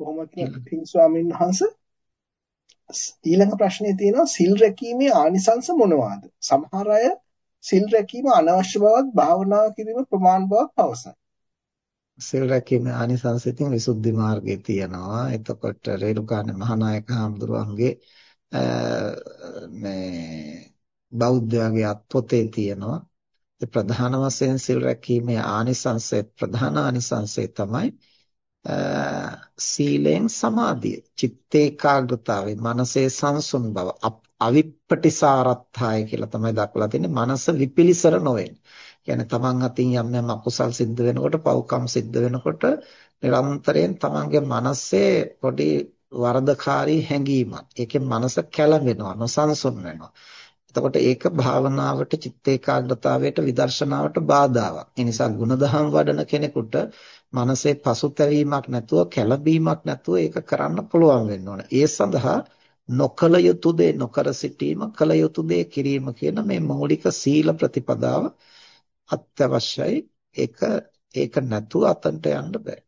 කොහොමද පින් ස්වාමීන් වහන්සේ ඊළඟ ප්‍රශ්නේ තියෙනවා සිල් රැකීමේ ආනිසංස මොනවාද? සමහර අය සිල් රැකීම අනවශ්‍ය බවත් භාවනාව කිරීම ප්‍රමාණ බවක් පවසයි. සිල් රැකීමේ ආනිසංස ඉතින් විසුද්ධි මාර්ගයේ තියෙනවා. එතකොට රේරුකාණ මහානායක හඳුරුවන්ගේ මේ බෞද්ධයාගේ අත්පොතේ තියෙනවා. ප්‍රධාන වශයෙන් සිල් රැකීමේ ආනිසංසය ප්‍රධාන ආනිසංසය තමයි සීලෙන් සමාධිය චිත්ත ඒකාග්‍රතාවය මනසේ සංසුන් බව අවිප්පටිසාරත්ථය කියලා තමයි දක්වලා තියෙන්නේ මනස විපිලිසර නොවෙන. කියන්නේ තමන් අතින් යම් යම් අකුසල් සිද්ධ වෙනකොට පව්කම් සිද්ධ වෙනකොට නිරන්තරයෙන් තමන්ගේ මනසේ පොඩි වරදකාරී හැඟීමක්. ඒකෙන් මනස කැළඹෙනවා, නොසන්සුන් වෙනවා. එතකොට ඒක භාවනාවට චිත්ත ඒකාග්‍රතාවයට විදර්ශනාවට බාධාවක්. ඒ නිසා ಗುಣධම් වඩන කෙනෙකුට මනසේ පසුතැවීමක් නැතුව කැළඹීමක් නැතුව ඒක කරන්න පුළුවන් වෙන්න ඕන. ඒ සඳහා නොකල යුතු දේ නොකර සිටීම, කල යුතු දේ කිරීම කියන මේ මৌলিক සීල ප්‍රතිපදාව අත්‍යවශ්‍යයි. ඒක ඒක නැතුව අතන්ට යන්න බෑ.